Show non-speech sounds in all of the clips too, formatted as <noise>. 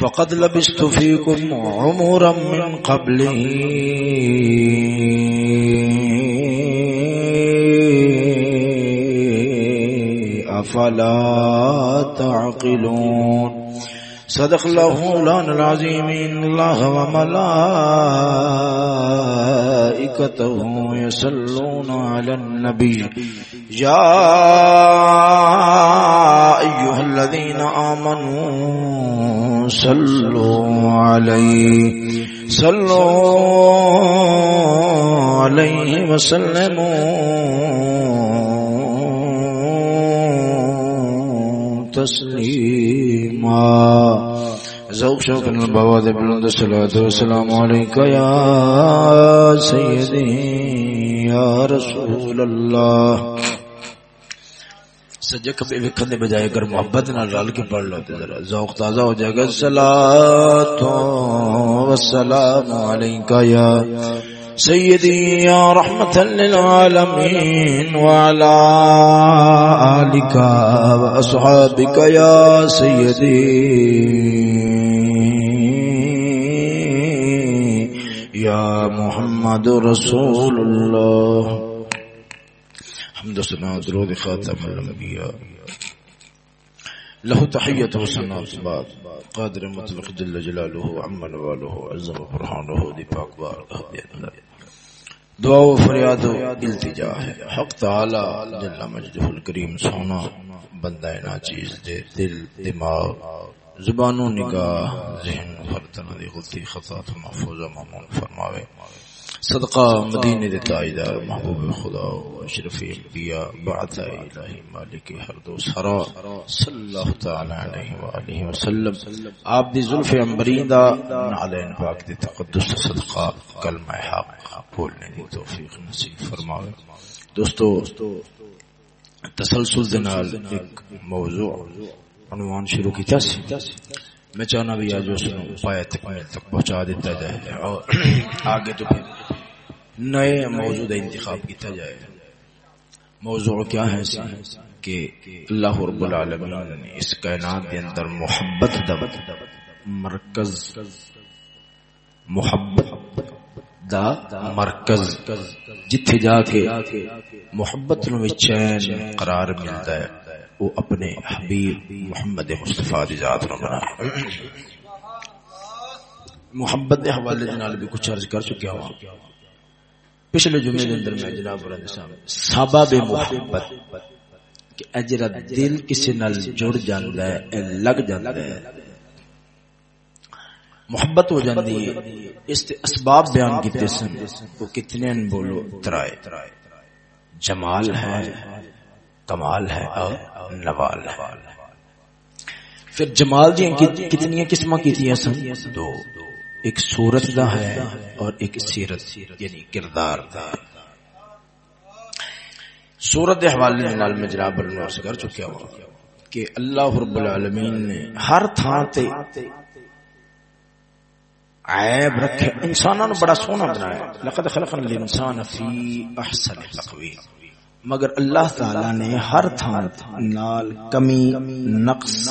فقد لبست فيكم عمرا من قبله أفلا تعقلون؟ صدق الله مولانا العظيم. إن الله وملائكته يصلون على النبي. يا أيها الذين آمنوا صلوا عليه صلوا عليه وسلموا. تسليما ذوق شوق البواد بلند الصلاة والسلام عليك يا سيدي يا رسول الله سجے کبھی وکھن دے بجائے اگر محبت نال رل کے پڑھ لو تے ذرا ذوق تازہ ہو جائے گا۔ صلاۃ و سلام علیکا یا سیدی یا رحمت للعالمین وعلى آلك واصحابك یا سیدی۔ یا محمد رسول اللہ۔ حمد و سنا درود خاتم الانبیاء له تحیت و سنا بعد قادر مطلق جل جلاله عمن واله عزم برحانه دی پاک بار دعا و فریاد و التجا ہے. حق تعالی جل مجدہ الکریم سونا بندہ ناچیز دے دل، دماغ، زبان و نگاہ، ذہن فرتن دی غلطی خطا محفوظ و مامون فرماوے. صدقہ مدینہ دے تاجدار محبوب خدا و اشرف انبیاء بعث الہی مالک ہر دو سرا صلی اللہ تعالی علیہ والہ وسلم۔ آپ دی زلف عنبرین دا نعلین پاک دی تقدس صدقہ کلمہ حق بولنے دی توفیق نصیب فرماوے۔ دوستو، تسلسل دے نال ایک موضوع عنوان شروع کیتا سی۔ میں چاہنا بھی آج اس کو پایا تک تک پہنچا دیتا جائے اور آگے تو پھر نئے موضوع انتخاب کیتا جائے۔ موضوع کیا ہے کہ اللہ رب العالمین نے اس کائنات کے اندر محبت دا مرکز، محبت دا مرکز۔ جتھے جا کے محبت نو چین قرار ملتا ہے، وہ اپنے حبیب محمد مصطفیٰ دی ذات نو بنا۔ محبت دے حوالے نال بھی کچھ عرض کر چکیا ہوں پچھلے جمعے دے اندر میں جناب رند صاحب سبب محبت، کہ اجرا دل کسی نال جڑ جاندا ہے، اے لگ جاندا ہے۔ محبت ہو جاندی ہے، اس تے اسباب بیان کیتے سن، وہ کتنے ان بولو، ترائے۔ جمال ہے، کمال ہے اور نوال ہے۔ پھر جمال جی دی کتنی قسم کی سن؟ دو۔ ایک صورت دا ہے اور ایک سیرت یعنی کردار۔ دا صورت دے حوالے نال میں جناب برنواس کر چکیا ہوں کہ اللہ رب العالمین نے ہر تھان تے عیب رکھے انسانوں بڑا سونا بنایا۔ لقد خلقنا الانسان فی احسن تقویم۔ مگر اللہ تعالی نے ہر تھان نال کمی، نقص،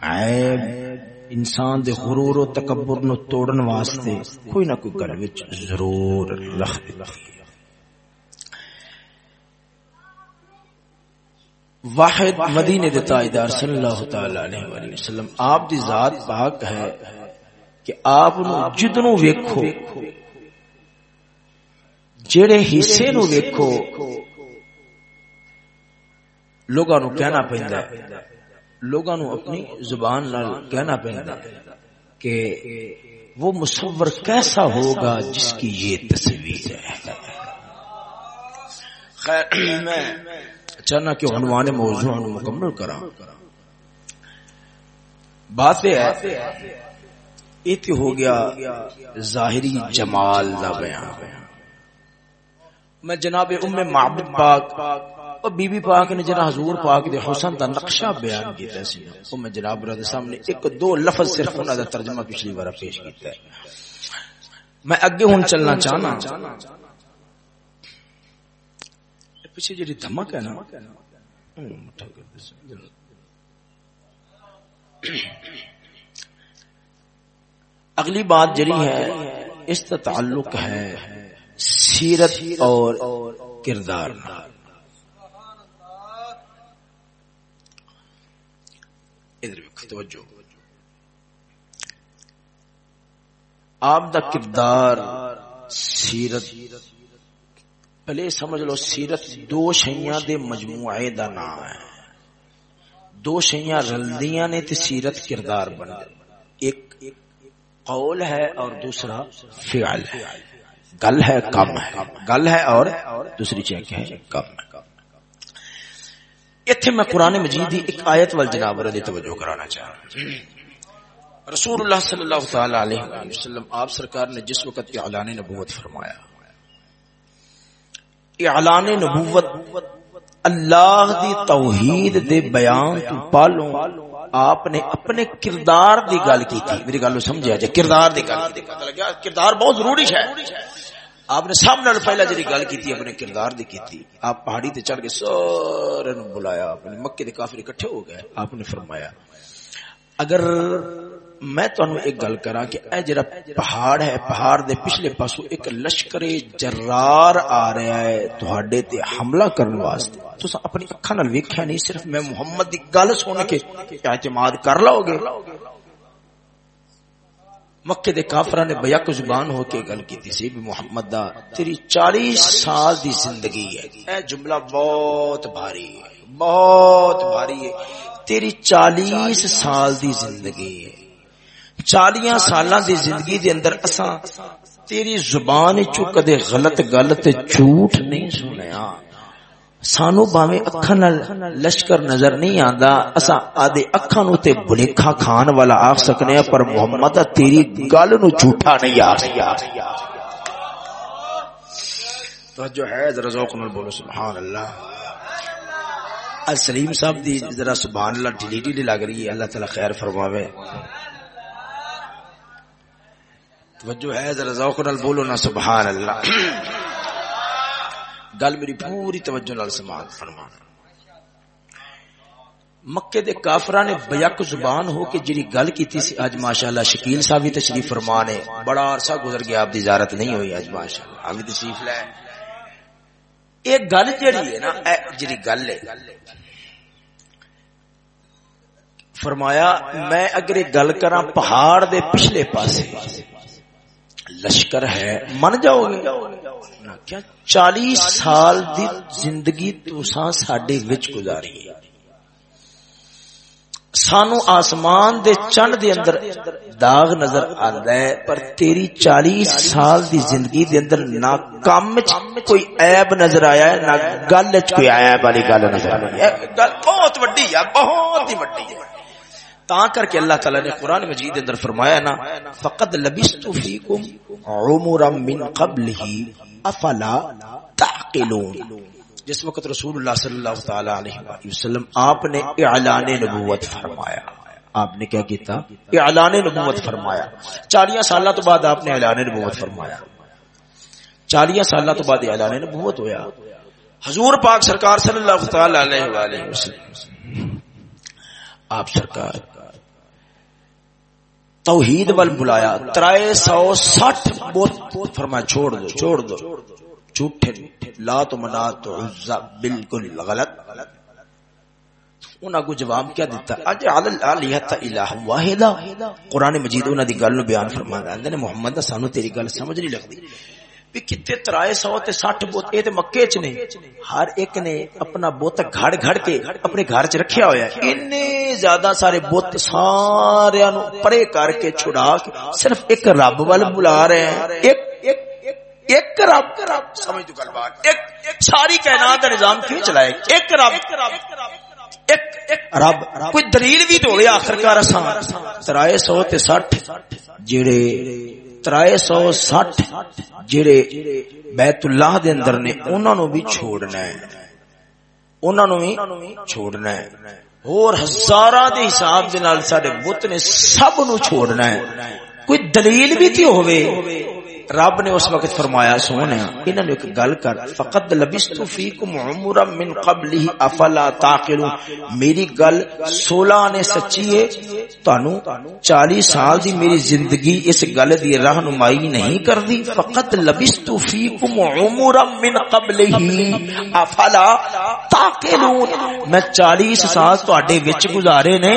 عیب انسان دے غرور و تکبر نو توڑن واسطے کوئی نہ کوئی گل وچ ضرور رکھ دتی واحد مدینے دے تاجدار صلی اللہ تعالی علیہ وآلہ وسلم، آپ دی ذات پاک ہے کہ آپ نو جدنوں ویکھو، جڑے حصے نو ویکھو، لوگاں نو کہنا پیندا ہے۔ لوگاں نو اپنی زبان نال کہنا پیندا کہ وہ مصور کیسا ہوگا جس کی یہ تصویر ہے۔ خیر، میں چاہنا کہ عنوان موضوع مکمل کرا بات یہ ہے ایت ہو گیا ظاہری جمال دا بیان۔ میں جناب ام معبد پاک اور بی بی پاک نے جناب حضور پاک دے حسن دا نقشہ بیان کیتا سی او میں جناب رضی سامنے ایک دو لفظ صرف انہاں دا ترجمہ پچھلی بار پیش کیتا ہے۔ میں اگے ہن چلنا چاہنا۔ پیچھے جی دھمک ہے نا۔ اگلی بات جری ہے، اس کا تعلق ہے سیرت اور کردار ادھر توجہ۔ آپ دا کردار سیرت، پہلے سمجھ لو سیرت دو شیاں دے مجموعے دا نام ہے۔ دو شیاں رلدیاں نے تے سیرت کردار بن ایک قول ہے اور دوسرا فعل ہے۔ گل ہے کم ہے۔ گل ہے اور دوسری چیک ہے؟ کم ہے۔ اتھے میں قرآن مجید دی ایک آیت وال جناب رضی توجہ کرانا چاہ رسول اللہ صلی اللہ تعالی علیہ وسلم، آپ سرکار نے جس وقت اعلان نبوت فرمایا، اعلان نبوت اللہ دی توحید دے بیان تو پالو، آپ نے اپنے کردار دی گل کی تھی میری گل سمجھا جائے کردار دی گل کردار بہت ضروری ہے آپ نے سب نال پہلا جی گل کی اپنے کردار دی کی آپ پہاڑی تے چڑھ کے سارے بلایا اپنے مکے دے کافر اکٹھے ہو گئے، آپ نے فرمایا، اگر میں تہن ایک گل کرا کہ اے جڑا پہاڑ ہے، پہاڑ دے پچھلے پاسو ایک لشکر جرار آ رہا ہے تہاڈے تے حملہ کرن واسطے۔ تساں اپنی اکھاں نال ویکھیا نہیں، صرف میں محمد دی گل سن کے اعتماد کر لو گے؟ مکے دے کافراں نے بیک زبان ہو کے گل کیتی سی بھی محمد دا، تیری 40 سال دی زندگی ہے۔ اے جملہ بہت بھاری ہے، بہت بھاری ہے۔ تیری 40 سال دی زندگی ہے۔ چالیاں سالاں دی زندگی دے اندر اساں تیری زبان چو کدے غلط گل تے جھوٹ نہیں سنیا۔ سانو باویں اکھاں نال لشکر نظر نہیں آندا۔ اساں آدے اکھاں نو تے بلیکھا کھان والا آکھ سکنے ہیں پر محمد، تیری گل نو جھوٹا نہیں آ توجہ ہے، ذرا ذوق نال بولو سبحان اللہ سلیم صاحب دی ذرا سبحان اللہ ڈیلی ڈیلی لگ رہی ہے۔ اللہ تعالی خیر فرماوے۔ توجہ ہے، ذرا ذوق نال بولو نا سبحان اللہ گل میری پوری توجہ نال سماعت فرما۔ مکے دے کافراں نے بیک زبان ہو کے جڑی گل کیتی سی اج ماشاءاللہ شکیل صاحب بھی تشریف فرما نے، بڑا عرصہ گزر گیا آپ دی زیارت نہیں ہوئی اج ماشاءاللہ ابھی تشریف لے۔ ایک گل جڑی ہے نا جڑی گل ہے۔ فرمایا، میں اگر گل کراں پہاڑ دے پچھلے پاسے لشکر ہے۔ من جاؤ گے۔ کیا چالیس سال دی زندگی تساں ساڈے وچ گزاری سانو آسمان دے چند دے اندر داغ نظر آندا ہے پر تیری چالیس سال دی زندگی دے اندر نہ کام کوئی عیب نظر آیا ہے نہ گل وچ کوئی عیب والی گل نظر آئی ہے۔ گل بہت وڈی ہے بہت ہی وڈی ہے۔ تا کر کے اللہ تعالی نے قرآن مجید اندر فرمایا نا، فقد لبست فیکم عمرا من قبلہ افلا تعقلون جس وقت رسول اللہ صلی اللہ تعالی علیہ وسلم آپ نے اعلان نبوت فرمایا۔ آپ نے کیا کیتا؟ اعلان نبوت فرمایا۔ چالیاں سالہ تو بعد آپ نے اعلان نبوت فرمایا۔ چالیاں سالہ تو بعد اعلان نبوت ہویا۔ حضور پاک سرکار صلی اللہ تعالی علیہ وآلہ وسلم، آپ سرکار توحید ول بلایا، ترائے سو سٹھ بوت فرمایا، چھوڑ دو چھوڑ دو، جھوٹے لا تو منا تو عزا بالکل غلط۔ انہاں کو جواب کیا دیتا اج علی الیہ الہ واحد قران مجید انہاں دی گل نو بیان فرماندا ہے محمد دا سانو تیری گل سمجھ نہیں لگدی بھی کتے ترائے سو تے سٹھ بوت، اے تے مکے چ نے۔ ہر ایک نے اپنا بوت گھڑ گھڑ کے اپنے گھر چ رکھیا ہویا ہے۔ اتنے زیادہ سارے بوت سارے نو پرے کر کے چھڑا کے صرف ایک رب ول بلا رہے ہیں۔ ایک ایک ایک رب۔ سمجھ تو گل بات۔ ایک ساری کائنات کا نظام کیوں چلائے؟ ایک رب۔ ایک رب۔ کوئی دلیل بھی تو ہوئے آخر اساں۔ ترائے سو تے سٹھ جڑے ترائے سو سٹھ جڑے بیت اللہ دے اندر نے انہاں نو بھی چھوڑنا ہے۔ انہاں نو بھی چھوڑنا ہے۔ اور ہزاراں دے حساب دے نال ساڈے بت نے سب نو چھوڑنا ہے۔ کوئی دلیل بھی تے ہوے رب نے اس وقت فرمایا، سونے، انہوں نے ایک گل کر فقط لبستو فیکم عمرا من قبلہ افلا تعقلون۔ میری گل سولہ نے سچی ہے تانو چالی سال دی میری زندگی اس گل دی رہنمائی نہیں کر دی فقط لبستو فیکم عمرا من قبلہ افلا تعقلون۔ میں چالیس سال تواڈے وچ گزارے نے،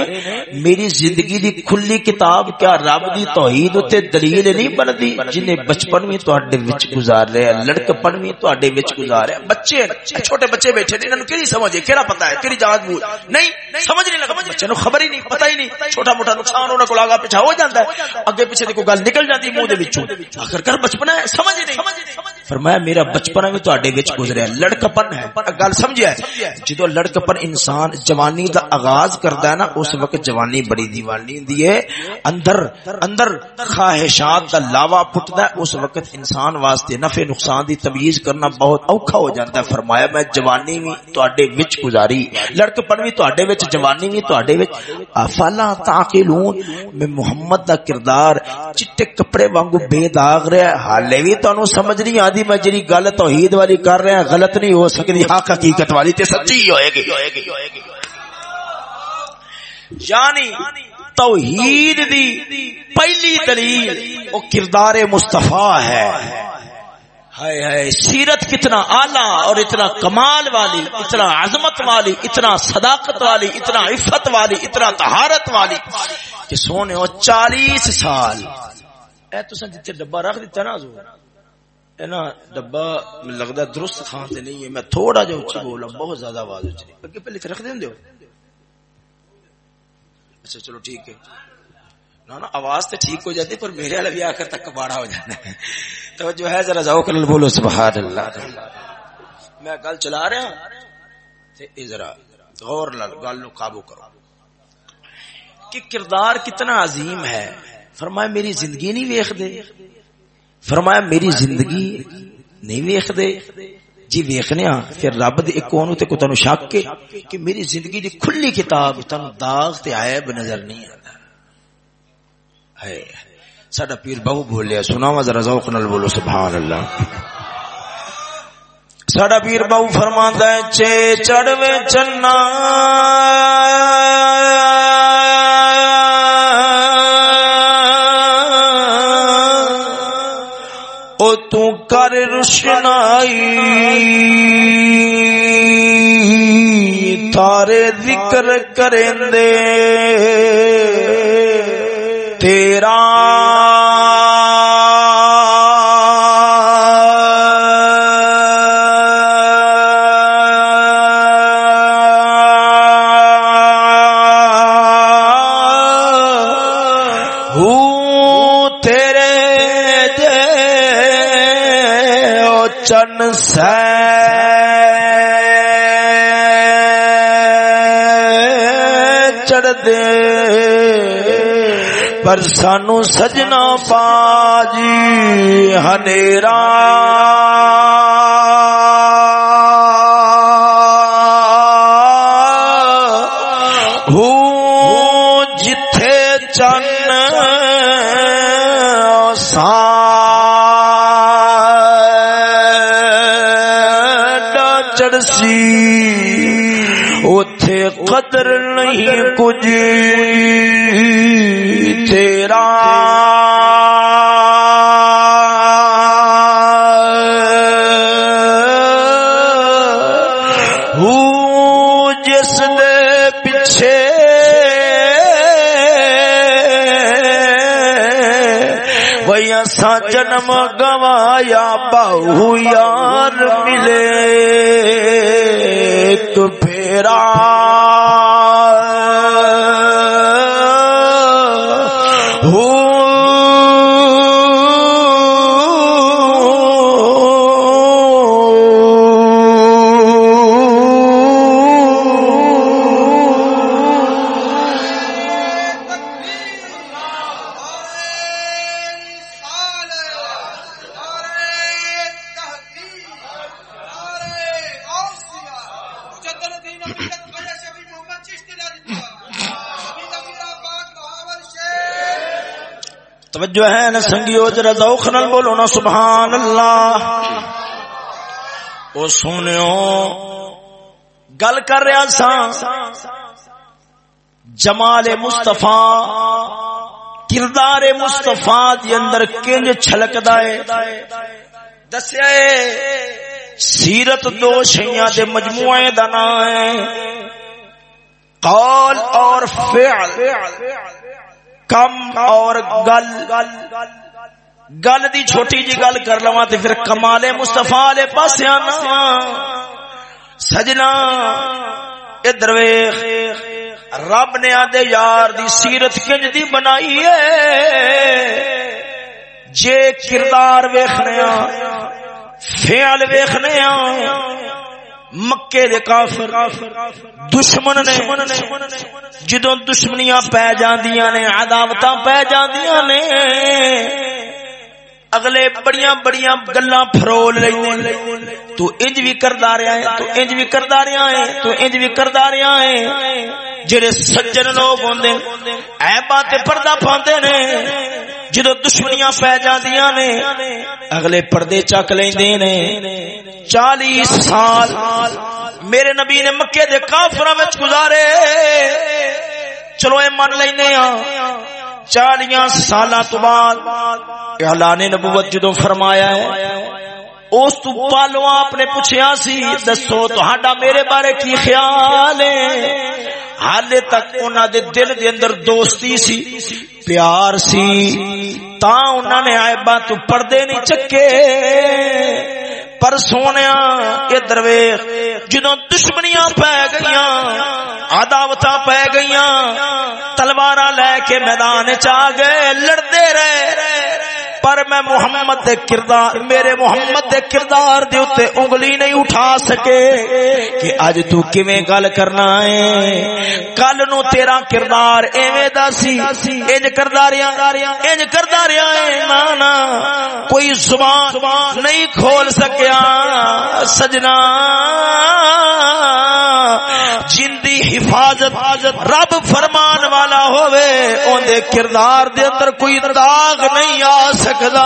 میری زندگی دی کھلی کتاب کیا رب دی توحید تے دلیل نہیں بندی جنہیں بچپن بھی تواڈے وچ گزار رہے ہیں لڑکپن تواڈے وچ گزار رہے بچے چھوٹے بچے بیٹھے نے، انہاں کیڑی سمجھ ہے؟ کیڑا پتہ ہے؟ کیڑی جانچ بوجھ؟ نہیں، سمجھ نہیں لگا۔ بچے نو خبر ہی نہیں، پتہ ہی نہیں۔ چھوٹا موٹا نقصان انہاں کو لاگا پیچھے ہو جاندا ہے۔ اگے پیچھے دی کوئی گل نکل جاتی منہ دے وچوں۔ آخر کر بچپن ہے، سمجھ نہیں۔ فرمایا، میرا بچپن بھی تواڈے وچ گزریا لڑکپن ہے۔ گل سمجھیا ہے؟ جدوں لڑکپن انسان جوانی دا آغاز کردا ہے نا، اس وقت جوانی بڑی دیوانی ہوندی ہے۔ اندر اندر خواہشات دا لاوا پھٹدا ہے، اس اس وقت انسان واسطے نفع نقصان دی تمیز کرنا بہت اوکھا ہو جاتا ہے۔ فرمایا میں جوانی بھی تواڈے وچ گزاری لڑکپن بھی تواڈے وچ، جوانی بھی تواڈے وچ۔ افلا تعقلون، میں محمد دا کردار چٹے کپڑے وانگو بے داغ رہا ہے۔ حالے بھی تانوں سمجھ نہیں آندی میں جڑی گل توحید والی کر رہا غلط نہیں ہو سکتی۔ حق حقیقت والی تے سچی ہوئے گی۔ یعنی توحید دی پہلی دلیل وہ کردار مصطفیٰ ہے۔ ہائے ہائے، سیرت کتنا اعلی اور اتنا کمال والی، اتنا عظمت والی، اتنا صداقت والی، اتنا عفت والی، اتنا طہارت والی۔ کہ سونے ہو، چالیس سال۔ اے تو سن جتنے ڈبا رکھ دیتا نا حضور نا ڈبا لگتا درست تھان تے نہیں ہے، میں تھوڑا جا اچھی بولا بہت زیادہ آواز اچھی اگے پہلے رکھ دیں دیو اچھا چلو ٹھیک ہے۔ نا نا آواز تو ٹھیک ہو جاتی، پر میرے والا بھی آخر تک کباڑا ہو جانا ہے۔ تو جو ہے، ذرا جاؤ کل بولو سبحان اللہ میں گل چلا رہا تے ذرا غور لال گل نو قابو کرو۔ کہ کردار کتنا عظیم ہے۔ فرمایا، میری زندگی نہیں ویخ دے فرمایا، میری زندگی نہیں ویخ دے جی ویخنے ہاں، پھر رب دے ایک کونو تے کو تنو شک کے کہ میری زندگی دی کھلی کتاب تنو داغ تے عیب نظر نہیں آتا ہے ساڈا پیر بہو بولیا سناوا ذرا ذوق نال بولو سبحان اللہ ساڈا پیر بہو فرماندا ہے، چے چڑوے چنا۔ او تو کر روشنائی ذکر کریں دے تیرا چن چڑھ دے۔ پر سانو سجنا پاجی ہنیرا۔ قدر نہیں کچھ۔ تیرا۔ جس دے سے سا جنم گوایا بہو یار ملے۔ ایک پھیرا۔ توجہ ہے نا سنگیو جرا ذوق نال بولو نا سبحان اللہ او سونیو گل کر رہا سا جمال مصطفی، کردار مصطفی دی اندر کنج چھلکدا ہے۔ دسیا سیرت دو شیاں دے مجموعے دا نام ہے۔ قول اور فعل۔ کم اور گل۔ گل دی چھوٹی جی گل کر لوا تو پھر کمالے مستفا لے پاس آنا۔ سجنا، ادھر رب نے آدھے یار دی سیرت کنج دی بنائی ہے۔ جے کردار ویخنے فیال ویخنے مکے دے کافر دشمن نے جدوں دشمنیاں پی جاندیاں نے، عداوتاں پی جاندیاں نے اگلے بڑیاں بڑیاں گلاں پھرول لئی تو انج بھی کردا رہیا ہے، تو انج بھی کردا رہیا ہے، تو انج بھی کردا رہیا ہے۔ جڑے سجن لوگ ہوندے عیباں تے پردہ پاندے نے۔ جدو دشمنیاں پی جاندیاں نے، اگلے پردے چک لیندے نے۔ چالیس سال میرے نبی نے مکے دے کافراں وچ گزارے۔ چلو اے من لینے ہاں۔ چالیاں سالاں تو بعد اعلان نبوت جدو فرمایا ہے، اس تو پالو اپنے پوچھیا سی، دسو تہاڈا میرے بارے کی خیال ہے؟ حالے تک انہاں دے دل دے اندر دوستی سی، پیار سی تا انہاں نے عیباں تو پردے نہیں چکے۔ پر سونے یہ درویش جدو دشمنیاں پی گئی آداوت پی گئی تلوار لے کے میدان چ گئے، لڑتے رہے۔ پر میں محمد دے کردار میرے محمد دے کردار دے اوتے انگلی نہیں اٹھا سکے کہ اج تو کیویں گل کرنا ہے؟ کل نو تیرا کردار ایویں دا سی۔ انج کردا رہیا انج کردا رہیا ہے نا نا کوئی زبان نہیں کھول سکیا۔ سجنا جن دی حفاظت رب فرمان والا ہوئے اون دے کردار دے اندر کوئی داغ نہیں آ سکتا سکتا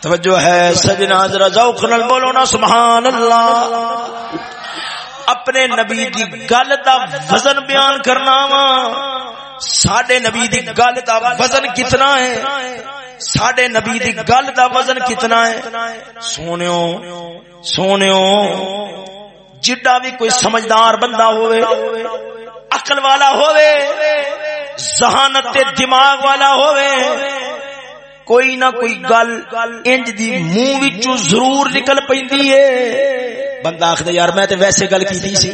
توجہ ہے سجنا، ذرا ذوق نال بولو نا سبحان اللہ اپنے نبی دی گل دا وزن بیان کرنا وا۔ ساڈے نبی دی گل دا وزن کتنا ہے؟ ساڈے نبی دی گل دا وزن کتنا ہے؟ سونیو سونیو جڈا بھی کوئی سمجھدار بندہ ہوئے، عقل والا ہوئے ذہانت دماغ والا ہوئے۔ کوئی نہ کوئی گل انج دی منہ وچوں ضرور نکل پیندی ہے۔ بندہ آخدا یار میں تے ویسے گل کیتی سی۔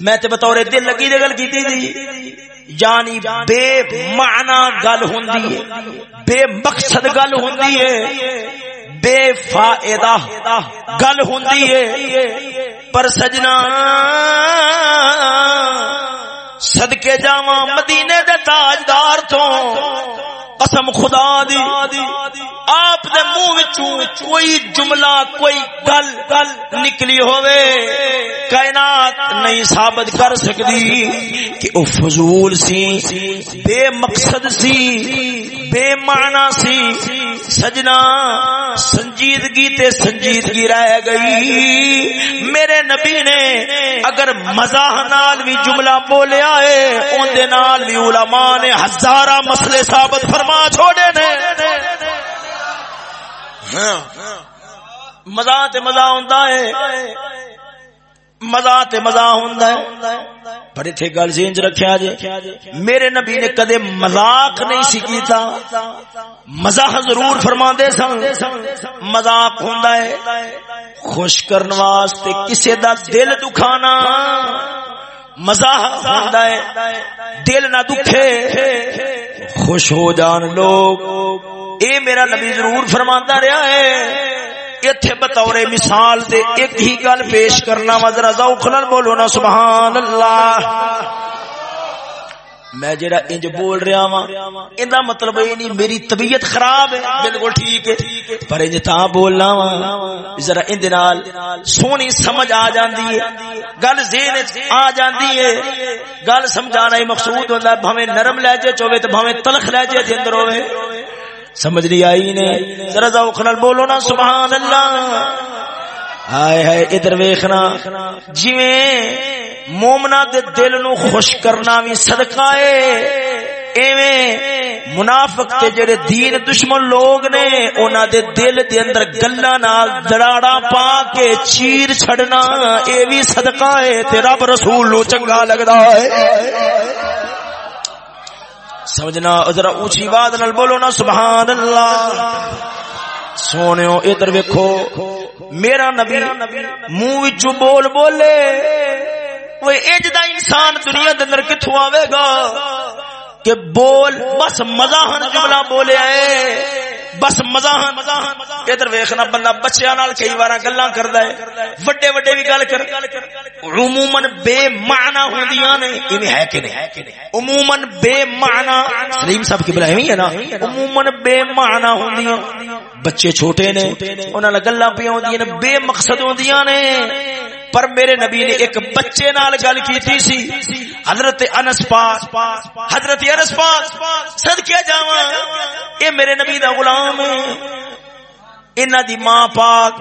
میں تے بطور دل لگی دے گل کیتی تھی یعنی بے معنی گل ہوندی ہے۔ بے مقصد گل ہوندی ہے۔ بے فائدہ گل ہوندی ہے۔ پر سجنا صدقے جاواں مدینے دے تاجدار تو قسم خدا دی. آپ دے منہ وچوں کوئی جملہ، کوئی گل گل نکلی ہوئے کائنات نہیں ثابت کر سکتی کہ او فضول سی، بے مقصد سی، بے معنی سی۔ سجنا، سنجیدگی تے سنجیدگی رہ گئی۔ میرے نبی نے اگر مزاح نال بھی جملہ بولیا ہے، اون دے نال بھی علماء نے ہزارہ مسئلے ثابت فرما فرما چھوڑے نے۔ ہاں۔ مزہ تے مزہ ہوندا ہے۔ مزہ تے مزہ ہوندا ہے۔ پر ایتھے گل زینج رکھیا جے۔ میرے نبی نے کدے مذاق نہیں سی کیتا۔ مزاح ضرور فرماندے سن۔ مذاق ہوندا ہے۔ خوش کرن واسطے کسے دا دل دکھانا۔ مزہ ہوندا ہے، دل نہ دکھے، خوش ہو جان لوگ۔ اے میرا نبی ضرور فرماندا رہیا ہے اتھے بطور مثال دے ایک ہی گل پیش کرنا مزرا ذوق نال بولو نا، سبحان اللہ۔ میں جڑا انج بول رہا ہاں ایندا مطلب اے نہیں میری طبیعت خراب ہے، بالکل ٹھیک ہے، پر انج تا بولنا وا ذرا اند نال سونی سمجھ آ جاندی ہے، گل ذہن وچ آ جاندی ہے، گل سمجھانا ہی مقصود ہوندا ہے بھویں نرم لہجے چ ہوے تے بھویں تلخ لہجے دے اندر ہوے سمجھ نہیں آئی نے؟ ذرا ذوق نال بولو نا، سبحان اللہ۔ ہائے ہائے ادھر ویکھنا جویں مومنا دے دل نو خوش کرنا بھی صدقہ ہے۔ ایویں منافق تے جڑے دین دشمن لوگ نے، انہاں دے دل دے اندر گلاں نال دراڑا پا کے چیر چھڑنا اے بھی صدقہ ہے تے رب رسول نو چنگا لگدا ہے۔ سمجھنا، ذرا اونچی بات نال بولو نا، سبحان اللہ۔ سونےو ادھر ویکھو۔ میرا نبی منہ وچوں بول بولے۔ وہ اج دا انسان دنیا دے اندر کتھوں آوے گا؟ کہ بول، بس مزاحن جملہ بولے اے بس مزاحن ادھر ویکھنا بندہ بچیاں نال کئی وارا گلاں کردا ہے۔ وڈے وڈے بھی گل کر۔ عموما بے معنی ہوندیاں نے۔ ایویں ہے کہ نہیں؟ عموما بے معنی۔ سلیم صاحب کی بلائی ہوئی ہے نا۔ عموما بے معنی ہوندیاں۔ بچے چھوٹے نے، انہاں نال گلاں پی ہوندیاں نے، بے مقصد ہوندیاں نے۔ پر میرے نبی نے ایک بچے نال گل کیتی سی، حضرت انس پاک، حضرت انس پاک، صدقے جاواں، اے میرے نبی دا غلام ہے، انہاں دی ماں پاک۔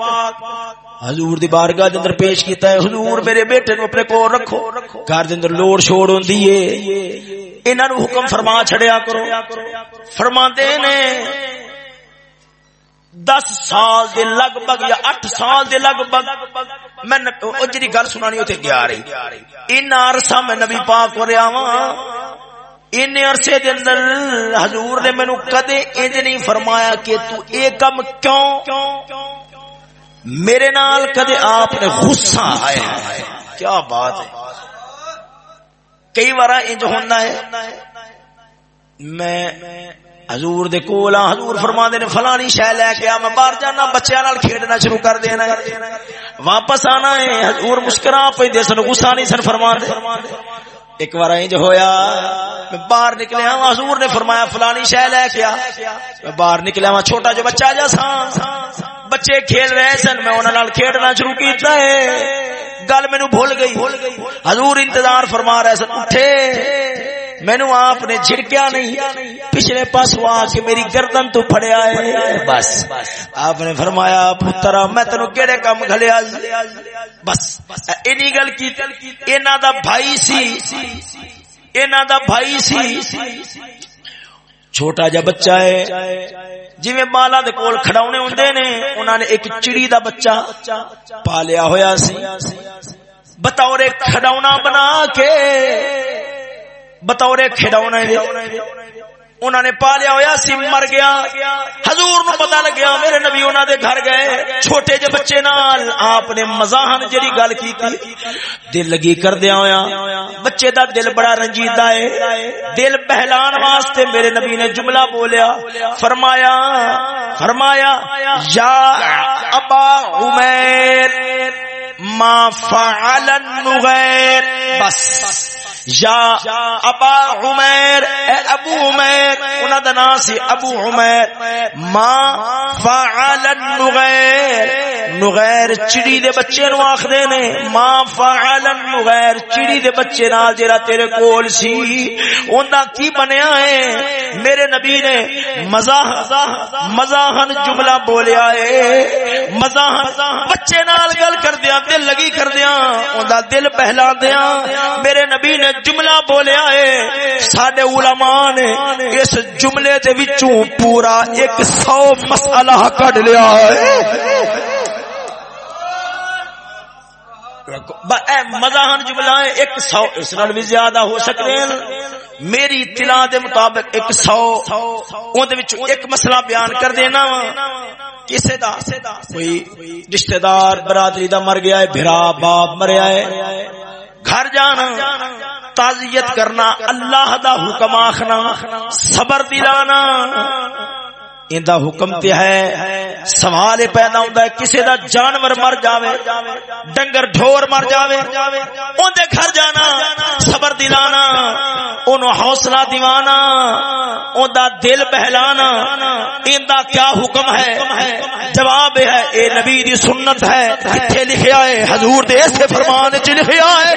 حضور دی بارگاہ دے اندر پیش کیتا ہے، حضور میرے بیٹے نو اپنے کول رکھو، گھر دے اندر لوڑ شوڑ ہوندی ہے۔ انہاں نو حکم فرما چھڑیا کرو۔ فرماندے نے دس سال دے لگ بھگ یا اٹھ سال دے لگ بھگ میں جی گل سنانی اتنے گیا رہی۔ ان عرصہ میں نبی پاک کو رہا وا ان عرصے دے اندر حضور نے مینو کدے انج نہیں فرمایا کہ تو اے کم کیوں؟ میرے نال کدے آپ نے غصہ آیا ہے۔ کیا بات ہے؟ کئی بار انج ہوتا ہے۔ میں حضور دے کول حضور فرما دے نے فلانی شے لے کے آ، میں باہر جانا، بچیاں نال کھیڈنا شروع کر دینا واپس آنا ہے، حضور مسکرا پے دے سن، غصہ نہیں سن فرما دے ایک بار انج ہویا، میں باہر نکلیا، حضور نے فرمایا فلانی شے لے کے آ۔ میں باہر نکلیا وا چھوٹا جو بچہ جا سا بچے کھیل رہے سن، میں انہاں نال کھیڈنا شروع کیتا ہے۔ گل مینوں بھول گئی۔ حضور انتظار فرما رہے سن، اٹھے۔ مینو آپ نے جھڑکیا نہیں۔ پچھلے پاس آ کے میری گردن تو پھڑیا ہے۔ بس۔ آپ نے فرمایا پترا میں تینو کہڑے کام گھلیا بس۔ اینی گل کی انہاں دا بھائی سی۔ انہاں دا بھائی سی۔ چھوٹا جا بچہ ہے۔ جی بالا دے کول کھڑاونے ہوندے نے، انہاں نے ایک چڑی دا بچہ پالیا ہویا سی۔ بطور کھڑاونا بنا کے بطور کھڑونا انہوں نے پالیا ہوا سی مر گیا۔ حضور نو پتا لگیا، میرے نبی انہوں دے گھر گئے۔ چھوٹے جے بچے نال آپ نے مزاحن جڑی گل کی دل لگی کر دیا ہویا۔ بچے دا دل بڑا رنجیدہ ہے۔ دل بہلان واسطے میرے نبی نے جملہ بولیا۔ فرمایا فرمایا، یا ابا عمیر، ما فعل النغیر۔ بس۔ یا ابا عمیر، اے ابو عمیر، انہاں دا نام سی ابو عمیر۔ ما فعل النغیر، نغیر چڑی دے بچے نو آکھدے نے۔ ما فعل النغیر، چڑی دے بچے نال جڑا تیرے کول سی۔ اوندا کی بنیا ہے؟ میرے نبی نے مزاح، مزاحن جملہ بولیا ہے۔ مزاح بچے نال گل کر دیا دل لگی کر دیا اوندا دل بہلا دیا میرے نبی نے جملہ بولیا ہے سڈے علماء نے اس جملے دے وچوں پورا ایک سو مسئلہ کڈ لیا ہے۔ مزاحن جملہ ایک سو، اس نال بھی زیادہ ہو سکتے ہیں۔ میری اطلاع دے مطابق ایک سو، اون دے وچ ایک مسئلہ بیان کر دینا کسے دا، کوئی رشتہ دار، برادری دا مر گیا ہے بھرا باپ مریا ہے۔ گھر جانا۔ تعزیت کرنا، اللہ دا حکم آخنا، صبر دلانا اندا حکم تے ہے، سوال پیدا ہوندا ہے، کسے دا جانور مر جاوے، ڈنگر ڈھور مر جاوے، اون دے گھر جانا، صبر دلانا اونوں حوصلہ دیوانا، اون دا دل بہلانا۔ اندا کیا حکم ہے؟ جواب ہے، اے نبی دی سنت ہے۔ کتے لکھیا ہے؟ حضور دے ایسے فرمان وچ لکھیا ہے۔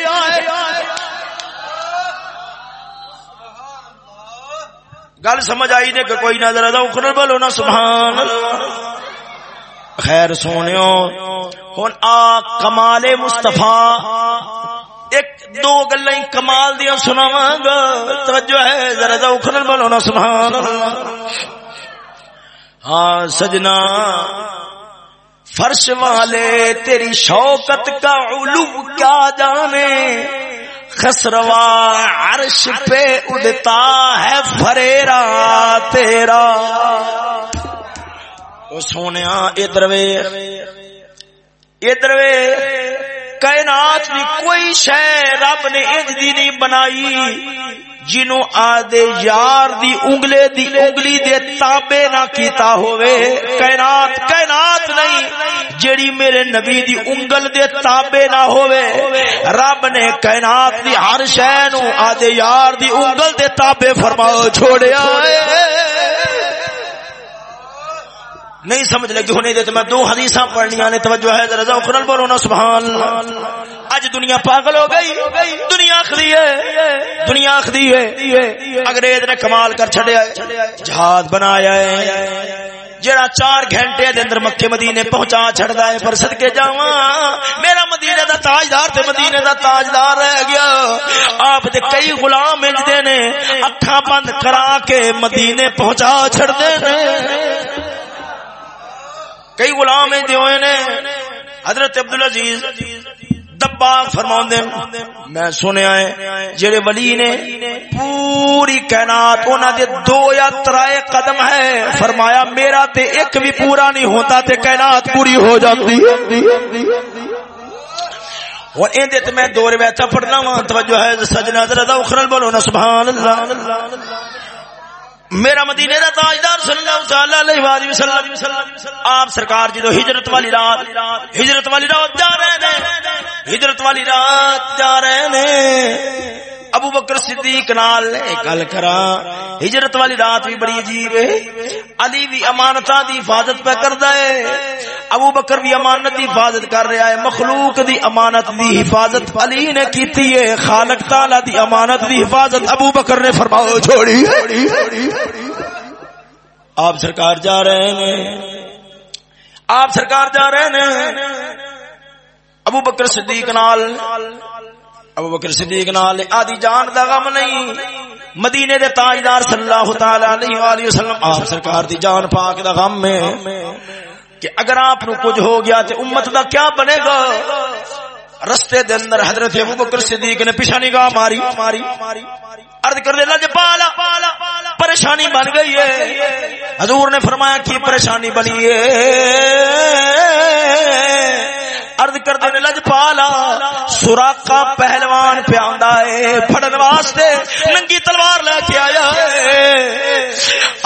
گل سمجھ آئی نے کہ کوئی نظر آتا اخر بولو نا، سبحان خیر سونے ہوں آ کمال مستفا ایک دو گلا کمال دیا سناوا گا۔ توجہ ہے، ذرا دا اخر بولو نا، سبحان ہاں سجنا، فرش والے تیری شوکت کا علو کیا جانے۔ خسروا عرش پہ اڑتا ہے فریرا تیرا۔ سونے ادھر ادھر کائنات بھی کوئی شہ رب نے انج دی نہیں بنائی۔ جنوں آدے یار دی انگلے دی انگلی دے تابے نہ کیتا ہوئے کائنات کائنات نہیں۔ جڑی میرے نبی دی انگل دے تابے نہ ہوئے رب نے کائنات دی ہر شے نو آدے یار دی انگل دے تابے فرماؤ، چھوڑیا۔ اے نہیں سمجھ لگی ہونے دے تو میں دو حدیث پڑھنی نے، توجہ ہے، ذرا ذوق نال سبحان۔ اللہ اج دنیا پاگل ہو گئی، دنیا اخدی ہے، دنیا اخدی ہے۔ انگریز نے کمال کر چھڈیا ہے، جہاد بنایا ہے۔ جڑا چار گھنٹے دے اندر مکے مدینے پہنچا چھڑدا ہے، پر صدکے جاواں۔ میرا مدینے دا تاجدار تے مدینے دا تاجدار رہ گیا۔ آپ دے کئی غلام ملدے نے، اکھاں بند کرا کے مدینے پہنچا چھڑدے نے۔ کئی غلام دے ہوئے نے۔ حضرت عبدالعزیز دبا فرما میں سنیا ہے، جڑے ولی نے پوری کائنات انہاں دے دو یا ترائے قدم ہے، فرمایا میرا تے ایک بھی پورا نہیں ہوتا تے کائنات پوری ہو جاتی ہے۔ اور این دے تے میں دو روایتاں پڑھنا وا توجہ ہے، سجنا ذرا اخرل بولو نا، سبحان اللہ۔ میرا مدینے دا تاجدار صلی اللہ علیہ والہ وسلم، آپ سرکار جی جدو ہجرت والی رات، ہجرت والی رات جا رہے ہیں، ہجرت والی رات جا رہے ہیں۔ ابو بکر صدیق نال گل کرا ہجرت والی رات بھی بڑی عجیب ہے۔ علی بھی امانت دی حفاظت پہ کردا ہے۔ ابو بکر بھی امانت دی حفاظت کر رہا ہے۔ مخلوق دی امانت دی حفاظت علی نے کیتی ہے۔ خالق تعالی دی امانت دی حفاظت ابو بکر نے فرماؤ چھوڑی آپ سرکار جا رہے ہیں۔ آپ سرکار جا رہے ہیں۔ ابو بکر صدیق نال ابو بکر صدیق نال آدی جان دا غم نہیں۔ مدینے دے تاجدار صلی اللہ تعالی علیہ والہ وسلم، آپ سرکار دی جان پاک دا غم ہے کہ اگر آپ نو کچھ ہو گیا تے امت دا کیا بنے گا؟ رستے دے اندر حضرت ابو بکر صدیق نے پیچھے نگاہ ماری۔ عرض کر دے لج پالا، پریشانی بن گئی ہے۔ حضور نے فرمایا کی پریشانی بنی ہے؟ ارد کر دے، لج پالا، سوراخا پہلوان پیا پڑن واسطے ننگی تلوار لے کے آیا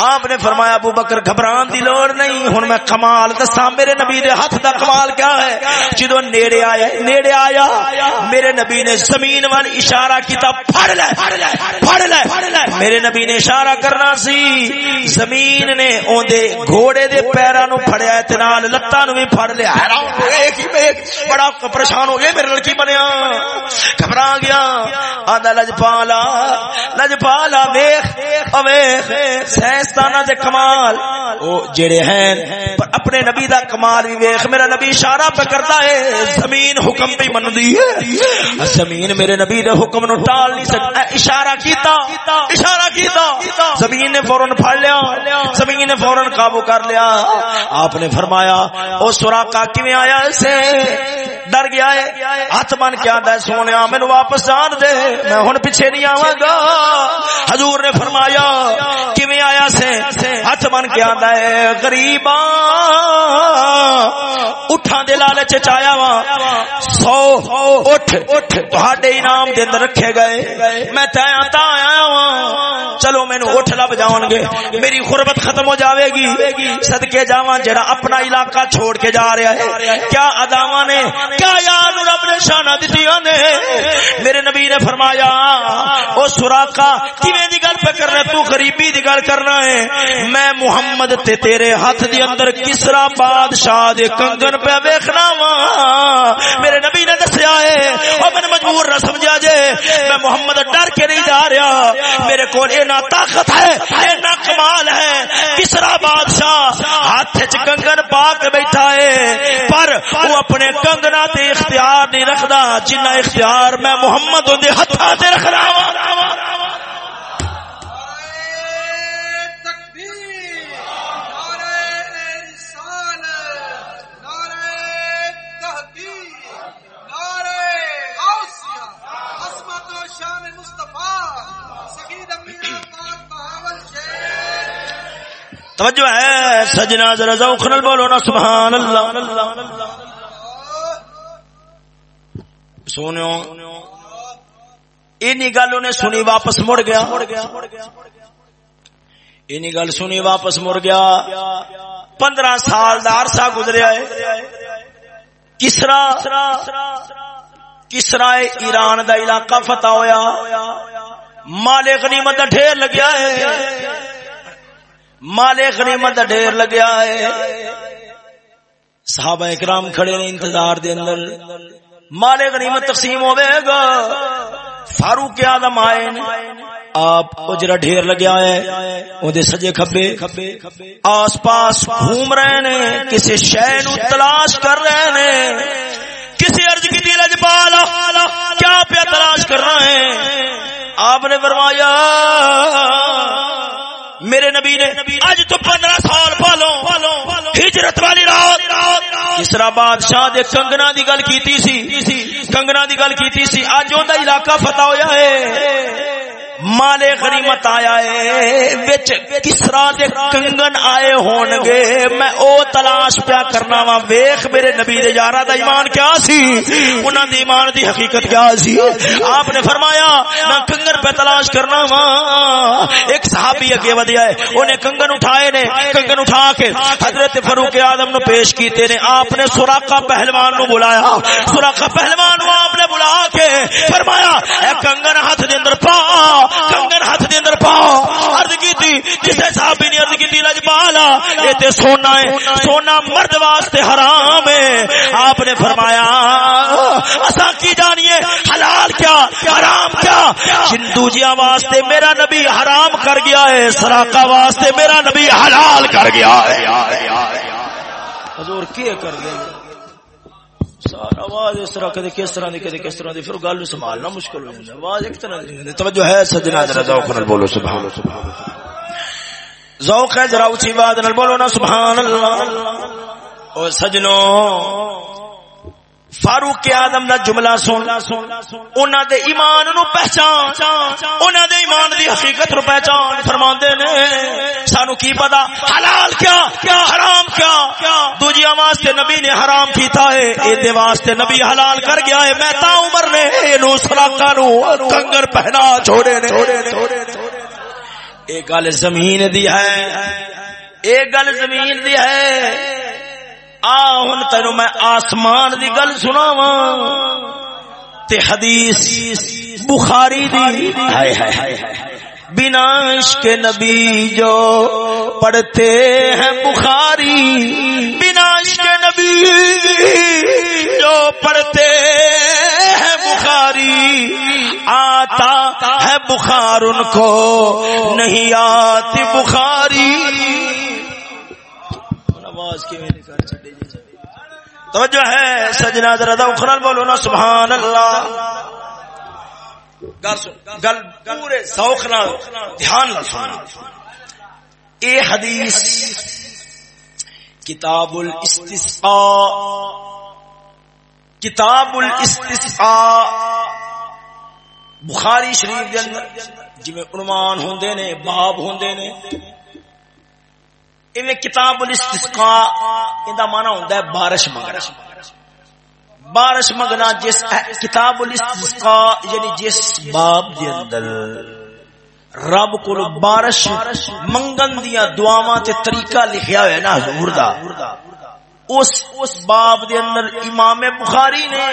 آپ نے فرمایا، ابو بکر گھبران دی لوڑ نہیں ہوں میں کمال دسا میرے نبی دے ہاتھ دا کمال کیا ہے؟ جدو نیڑے آیا نیڑے آیا، میرے نبی نے زمین وال اشارہ کیتا پھڑ لے۔ پھڑ لے۔ میرے نبی نے اشارہ کرنا سی۔ زمین نے اون دے گھوڑے دے پیراں نو پھڑیا تے نال لتاں نو بھی پھڑ لیا۔ ایک بڑا پریشان ہو گیا میرے لڑکی بنیا؟ گھبرا گیا۔ آدھا لج پالا لج پالا ویخ اویخ سائنسدانہ دے کمال۔ او جڑے ہیں پر اپنے نبی دا کمال بھی ویخ۔ میرا نبی اشارہ پہ کرتا ہے زمین حکم پہ من دی ہے۔ زمین میرے نبی دے حکم نو ٹال نہیں سکتا۔ اشارہ کیتا، اشارہ کیتا، زمین نے فورن پھڑ لیا، زمین نے فورن قابو کر لیا۔ آپ نے فرمایا، او سوراخا کیویں آیا اسے؟ ڈر گیا ہے، ہاتھ بن کے آدھا سونیا مینوں واپس جان دے، میں ہن پیچھے نہیں آواں گا۔ حضور نے فرمایا، کیویں آیا سے ہاتھ بن کے آدھا ہے؟ غریب اٹھا دے لالچ چایا وا۔ سو اٹھ اٹھ تہاڈے انعام دے اندر رکھے گئے۔ میں تے آتا آیا وا۔ چلو مینو اٹھ لب جاؤں گے میری غربت ختم ہو جاوے گی۔ صدقے جاواں جڑا اپنا علاقہ چھوڑ کے جا رہا ہے۔ کیا اداواں نے، کیا یار رب نے شانہ دتیاں نے؟ میرے نبی نے فرمایا، او سوراخا، کیویں دی گل پہ کرنا تو غریبی دی گل کرنا ہے۔ میں محمد تے تیرے ہاتھ دی اندر کسرا بادشاہ دے کنگن پہ ویکھنا وا۔ میرے نبی نے دسیا ہے، او میں مجبور نہ سمجھا جے۔ میں محمد ڈر کے نہیں جا رہا۔ میرے کول اینا طاقت ہے، اینا کمال ہے۔ کسرا بادشاہ ہاتھ وچ کنگن پا کے بیٹھا ہے، پر وہ اپنے کنگنا تے اختیار نہیں رکھدا، جنہ اختیار میں محمد دے ہتھاں تے رکھنا وا۔ توجہ ہے، سجنا ذرا ذوق نال بولو نا سبحان اللہ سونو اینی گل انہیں سنی واپس مڑ گیا۔ اینی گل سنی واپس مڑ گیا۔ پندرہ سال دا عرصہ گزریا ہے۔ کسرا کسرا ایران دا علاقہ فتح ہویا۔ مالے غنیمت دا ڈھیر لگیا ہے۔ مالے غنیمت ڈھیر لگیا ہے۔ صحابہ اکرام کھڑے نے انتظار دے اندر۔ مالے غنیمت تقسیم ہوے گا۔ فاروق آدم آئے آپ اجرا ڈھیر لگیا ہے۔ او سجے کھبے آس پاس گھوم رہے نے کسی شے نو تلاش کر رہے نے کسی ارض کی دل اجبال کیا پہ تلاش کر رہے ہیں؟ آپ نے فرمایا میرے نبی نے اج تو پندرہ سال پالو ہجرت والی رات اسرا بادشاہ دے کنگنا دی گل کیتی سی، کنگنا دی گل کیتی سی اج اوندا علاقہ فتح ہویا ہے۔ مال غریمت آیا ہے، وچ کسرا دے کنگن آئے ہون گے میں او تلاش پیا کرنا وا ویکھ میرے نبی دے یارا دا ایمان کیا سی؟ انہاں دی ایمان دی حقیقت کیا سی؟ آپ نے فرمایا، میں کنگن پہ تلاش کرنا وا۔ ایک صحابی اگے ودیا ہے، اونے کنگن اٹھائے نے۔ کنگن اٹھا کے حضرت فاروق اعظم نو پیش کیتے نے۔ آپ نے سوراخا پہلوان نو بلایا۔ سوراخا پہلوان نے بلا کے فرمایا، اے کنگن ہاتھ دے اندر پا کنگن ہاتھ دے اندر پاؤ. عرض کیتی، جسے صحابی نے عرض کیتی لجبالا اے تے سونا ہے، سونا مرد واسطے حرام ہے. آپ نے فرمایا اسا کی جانیے، حلال کیا، حرام کیا؟ ہندو جیا واسطے میرا نبی حرام کر گیا ہے، سراقہ واسطے میرا نبی حلال کر گیا ہے۔ حضور کیے کر گئے؟ آواز اس طرح کدے کس طرح دی کدے کس طرح دی، پھر گل سنبھالنا مشکل ہو جائے آواز ایک طرح دی توجہ ہے سجنا، ذرا ذوق نال بولو، سبحان اللہ۔ سبحان اللہ ذوق ہے، ذرا اونچی آواز نال بولو نا، سبحان اللہ۔ او سجنوں فاروق آدم دا جملہ سن۔ انہاں دے ایمان نو پہچان۔ انہاں دے ایمان دی حقیقت نو پہچان فرماندے نے۔ سانو کی پتہ؟ حلال کیا؟ کیا حرام کیا؟ دوجی واسطے نبی نے حرام کیتا ہے۔ اے دے واسطے نبی حلال کر گیا ہے۔ میں تا عمر نے نو سلاکا نو کنگر پہنا چھوڑے نے۔ اے گل زمین دی ہے۔ اے گل زمین دی ہے۔ ہوں تینو میں آسمان دی گل سنا تے حدیث بخاری دی۔ ہائے ہائے۔ بنا عشق نبی جو پڑھتے ہیں بخاری۔ بنا عشق نبی جو پڑھتے ہیں بخاری۔ آتا ہے بخار ان کو، نہیں آتی بخاری۔ توجہ ہے، سجنا ذرا اخرال بولو نا سبحان اللہ گل پورے سوکھ نال، دھیان نال سننا اے حدیث کتاب الاستسقاء کتاب الاستسقاء بخاری شریف دے اندر جویں عنوان ہوندے نے، باب ہوندے نے ایویں کتاب الاستسقاء، ایندا معنی ہوندا ہے بارش منگنا۔ بارش منگنا جس کتاب الاستسقاء یعنی جس باب دے اندر رب کو بارش منگن دیا دعاواں تے طریقہ لکھیا ہوا ہے نا حضور دا۔ اس اس باب دے اندر امام بخاری نے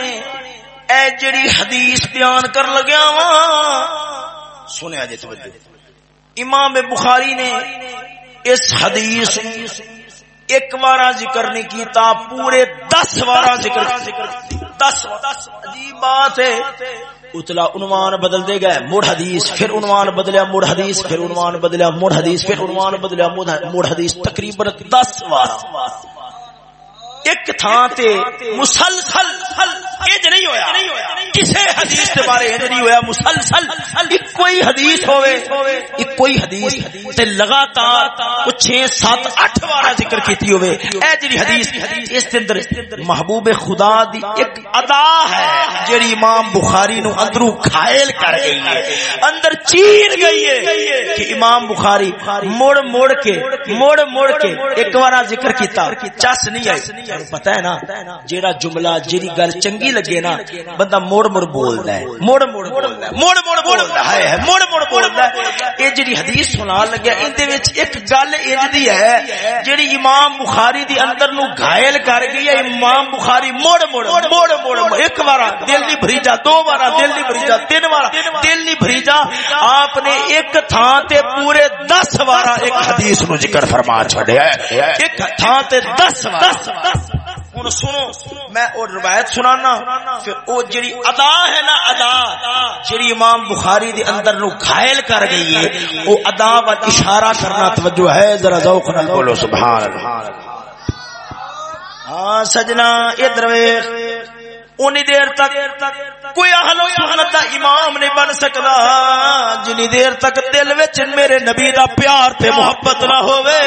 اے جڑی حدیث بیان کر لگیا وا سنیا جی توجہ۔ امام بخاری نے اس حدیث ایک بارہ ذکر نہیں کیتا، پورے دس بارہ ذکر دس عجیب بات ہے۔ اتلا عنوان بدل دے گئے، مڑ حدیث، پھر عنوان بدلیا، مڑ حدیث، پھر عنوان بدلیا، مڑ حدیث، پھر عنوان بدلیا، مڑ حدیث، تقریباً دس بار ایک تھان تے مسلسل اج نہیں ہویا۔ کسے حدیث دے بارے اج نہیں ہویا۔ مسلسل ایک کوئی حدیث ہوے ایک کوئی حدیث تے لگاتار کچھ 6 7 8 بار ذکر کیتی ہوے اے جڑی حدیث اس دے اندر محبوب خدا دی ایک ادا ہے، جڑی امام بخاری نو اندروں کھائل کر گئی ہے۔ اندر چیر گئی ہے کہ امام بخاری مڑ مڑ کے، مڑ مڑ کے ایک بار ذکر کیتا۔ چس نہیں آئی۔ پتا ہے نا؟ جیڑا جملہ جیڑی گل چنگی لگے نا بندہ موڑ موڑ بولدا ہے۔ موڑ موڑ بولدا ہے۔ موڑ موڑ بولدا ہے۔ موڑ موڑ بولدا ہے۔ اے جڑی حدیث سنا لگیا ان دے وچ ایک گل انج دی ہے جیڑی امام بخاری دی اندر نو گھائل کر گئی ہے امام بخاری موڑ موڑ موڑ موڑ ایک بار دل نہیں بھری جا دو بار دل نہیں بھری جا تین بار دل نہیں بھری جا آپ نے ایک تھان تے پورے 10 بار ایک حدیث نو ذکر فرما چھڈیا ہے۔ ایک تھان تے 10 بار ہوں سنو، میں وہ روایت سنانا پھر وہ جڑی ادا ہے نا ادا، جڑی امام بخاری دے اندر نو گھائل کر گئی ہے وہ ادا و اشارہ کرنا توجہ ہے، ذرا ذوق نال بولو، سبحان اللہ۔ ہاں سجنا، ادھر اونی دیر تک کوئی اہل و سنت دا امام نہیں بن سکدا، جنی دیر تک دل وچ میرے نبی دا پیار تے محبت نہ ہوئے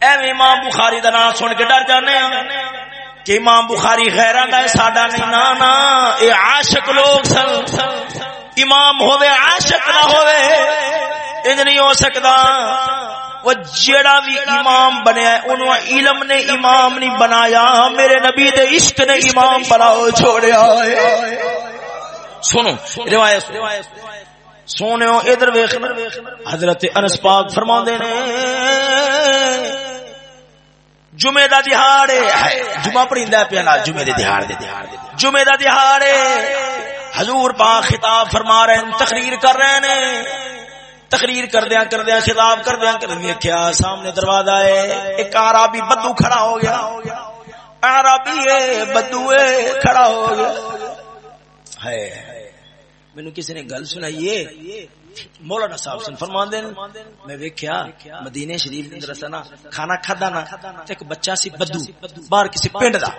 ایویں امام بخاری دا نام سن کے ڈر جانے ہاں کہ امام بخاری غیران دا ساڈا نہیں، نا نا، اے عاشق لوگ سن۔ امام ہوے عاشق نہ ہوے انج نہیں ہو سکدا۔ وہ جڑا بھی امام بنیا انہوں علم نے امام نہیں بنایا۔ میرے نبی دے عشق نے امام بناؤ چھوڑیا سنو، روایت سونے ادھر ویخ حضرت انس پاک فرما نے جمعے دا دہاڑے۔ جمعہ پڑھیندا پیا نا جمعے دے دہاڑے۔ جمعے دا دہاڑے۔ حضور پاک خطاب فرما رہے ہیں تقریر کر رہے ہیں۔ تقریر کر دیا کر دیا خطاب کر دیا کر دیا کیا سامنے دروازہ ہے۔ ایک عربی بدو کھڑا ہو گیا۔ عربی ہے بدو ہے کھڑا ہو گیا۔ ہے۔ مینوں کسی نے گل سنائیے مولانا صاحب سن فرما دین میں ویکھیا مدینے شریف دے اندر سنا کھانا کھدا نا ایک بچہ سی بدو، باہر کسی پنڈ دا۔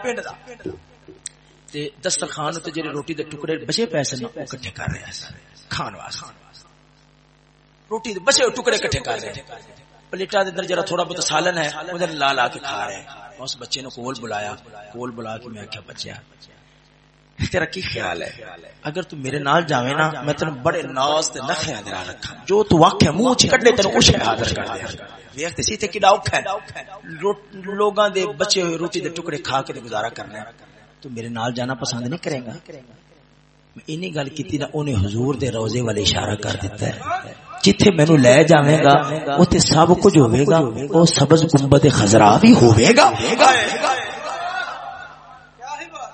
تے دسترخوان تے جڑے روٹی دے ٹکڑے بچے پیسے نا اکٹھے کر رہے ہیں۔ کھان واسطے۔ روٹی دے بچے ٹکڑے اکٹھے کر رہے پلیٹا دے اندر جڑا تھوڑا بہت سالن ہے ادھر لا لا کے کھا رہے ہیں۔ اس بچے نے کول بلایا، کول بلا کے میں کیا بچیا تیرا کی خیال ہے۔ اگر تو میرے نال جاویں نا، میں تینوں بڑے ناز تے نخے دے نال رکھاں۔ جو تو واقعہ منہ چ کڈے، تینوں کچھ حاضر کر دیا۔ ویکھ تے سی، تے کیڑا اوکھا ہے۔ لوگاں دے بچے ہوئے روٹی دے ٹکڑے کھا کے گزارا کرنا ہے۔ تو میرے نال جانا پسند نہیں کرے گا۔ میں اینی گل کیتی نا، اونے حضور دے روزے والے اشارہ کر دیتا ہے۔ جتھے مینو لے جاویں گا اوتھے سب کچھ ہوے گا۔ او سبز گنبد خضرا بھی ہوے گا۔ ہائے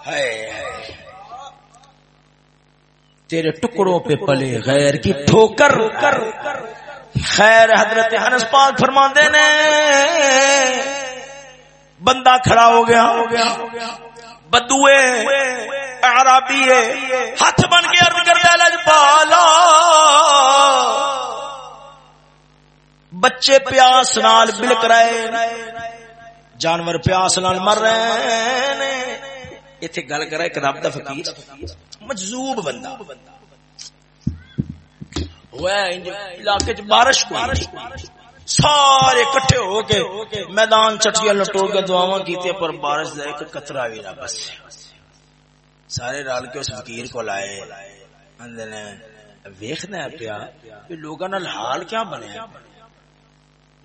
ہائے۔ تیرے ٹکڑوں پہ پلے غیر کی ٹھوکر۔ خیر حضرت حنس پاک فرما نے۔ بندہ کھڑا ہو گیا۔ بدوے عربی ہاتھ بن کے ارد کر دے پالا۔ بچے پیاس نال بلک رہے۔ جانور پیاس نال مر رہے اتنے گل کر ایک رب دا فقیر۔ مجذوب بندہ۔ علاقے بارش سارے کٹھے ہو کے میدان چٹیاں لٹو کے دعوا کی پر بارش کا ایک کترا بھی نہ بس۔ سارے رل کے اس فکیر کو لائے ویخنا پیا لوگوں حال کیا بنیا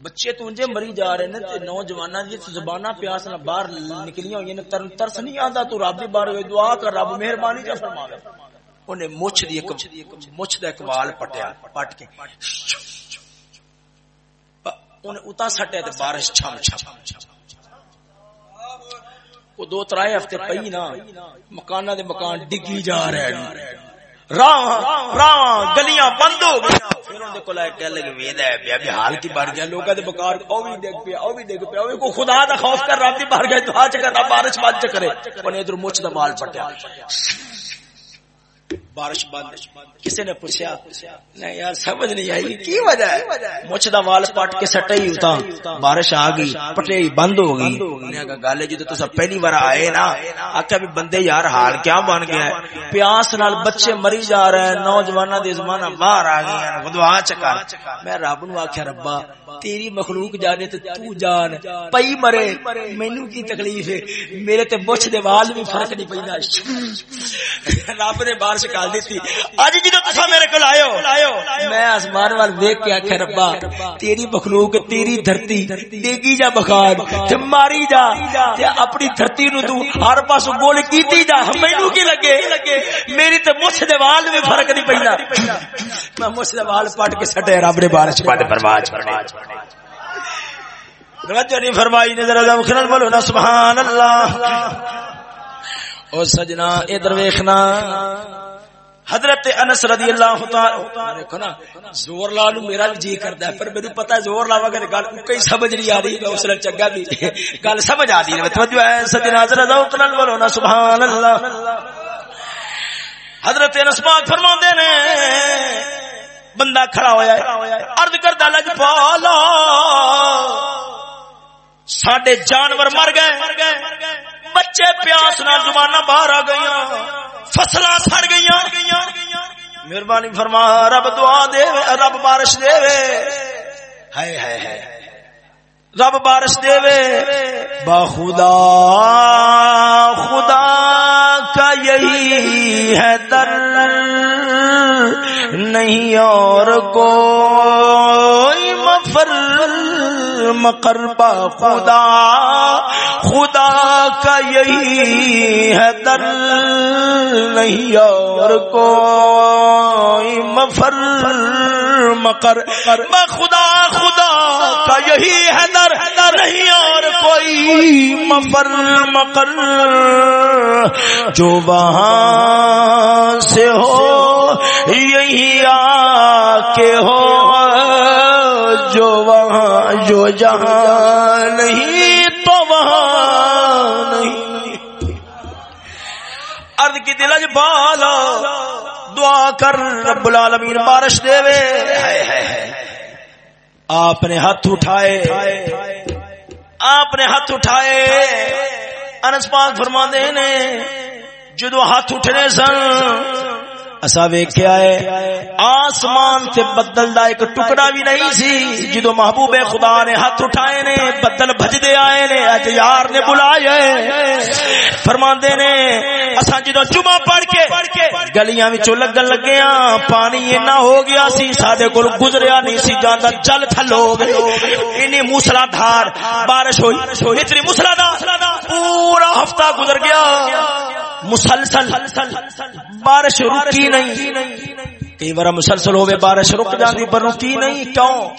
بچے تو انجے مری جا رہے ہیں تے نوجوان دی زبانہ پیاس نہ باہر نکلیاں ہوئی نے ترس نہیں آتا، تو رب دی بار دعا کر، رب مہربانی جا فرماوے اونے مچھ دی ایک مچھ دا ایک وال پٹیا، پٹ کے۔ اونے اتا سٹے تے بارش چھم چھم۔ وہ دو ترائے ہفتے پئی نا مکانہ دے مکان ڈگی جا رہے ہیں۔ راہ راہ، گلیاں بند ہو گئی۔ پھر ان کو لائے کہہ لگے وید ہے بیا بھی حال کی بڑھ گیا۔ لوگا دے بکار او بھی دیکھ پیا، او بھی دیکھ پیا، او کو خدا دا خوف کر رات دی بار گئے تو آج کر بارش بات کرے انہیں ادھر مچھ دا مال پٹیا۔ بارش بند کسی نے پوچھا نہیں یار سمجھ نہیں آئی. کی وجہ ہے؟ مچھ دا وال پٹ کے سٹے ہی ہوتا بارش آ گئی پٹے بند ہو گئی۔ انہیں کہا گالے جی تو پہلی بار آئے نا آکھا بھی بندے یار حال کیا بن گیا ہے؟ پیاس نال بچے مری جا رہے ہیں نوجوانہ دے زمانہ باہر آ گئے ہیں خدا چکا۔ میں رب نو آکھیا ربا تیری مخلوق جانے تے تو جان پئی مرے مینوں کی تکلیف ہے میرے تے بچ دے وال بھی فرق نہیں پیندا۔ <laughs> رب نے بارش کا گل دیتی۔ اج جدو تسا میرے کول آئے ہو، میں آسمان وال ویکھ کے آکھیا، ربا، تیری مخلوق، تیری دھرتی، دیگی جا بخار تے ماری جا، تے اپنی دھرتی نو تو ہر پاس گول کیتی جا۔ مینوں کی لگے؟ میری تے مچھ دے وال میں فرق نہیں پیندا۔ میں مچھ دے وال پٹ کے سٹے، رب نے بارش پٹ برباد توجہ نہیں فرمائی نے ذرا ذوق بولو نا، سبحان اللہ۔ او سجنا، ادھر ویکھنا۔ حضرت انس رضی اللہ تعالی نا، زور لا نو میرا بھی جی کردا ہے، پر مینوں پتہ ہے زور لاوا گل گل کوئی سمجھ نہیں آ رہی، میں اس چنگا بھی <laughs> گل سمجھ آ رہی ہے۔ توجہ ہے، سجنا ذرا ذوق نال بولو نا، سبحان اللہ۔ حضرت انس پاک فرماندے نے، بندہ کھڑا ہویا ہے، عرض کردا لج پالا، ساڈے جانور مر گئے، بچے پیاس نہ زبانہ باہر آ گئی فصل سڑ گئی مہربانی فرما، رب دعا دے، رب بارش دے۔ رب بارش دے۔ با خدا خدا کا یہی ہے در۔ نہیں اور کوئی مفر۔ مقربا خدا خدا کا یہی ہے در، نہیں اور کوئی مفر مکر خدا خدا کا یہی ہے در، نہیں اور کوئی مفر مکر جو وہاں سے ہو، یہی آ کے ہو۔ وہاں جو جہاں نہیں تو وہاں نہیں۔ ارد کی دلج بالا دعا کر رب العالمین بارش دے وے آپ نے ہاتھ اٹھائے۔ آپ نے ہاتھ اٹھائے۔ انس پاک فرما دے نے، جدو ہاتھ اٹھنے سن اصا ویکیا ہے، آسمان سے بدل دا ایک ٹکڑا بھی نہیں سی جدو محبوب خدا نے ہاتھ اٹھائے نے، بدل بجدے آئے نے اج یار نے بلائے فرماندے نے اسا جدو جمعہ پڑھ کے گلیاں وچوں لگن لگے ہاں پانی اینا ہو گیا سی، ساڈے کول گزریا نہیں سی جاندا چل تھل ہو گئے انی موسلا دھار، بارش ہوئی، اتنی موسلا دھار، پورا ہفتہ گزر گیا۔ مسلسل بارش رکی نہیں۔ کئی بار مسلسل ہوئے بارش رک جاتی پر رکی نہیں۔ کیوں؟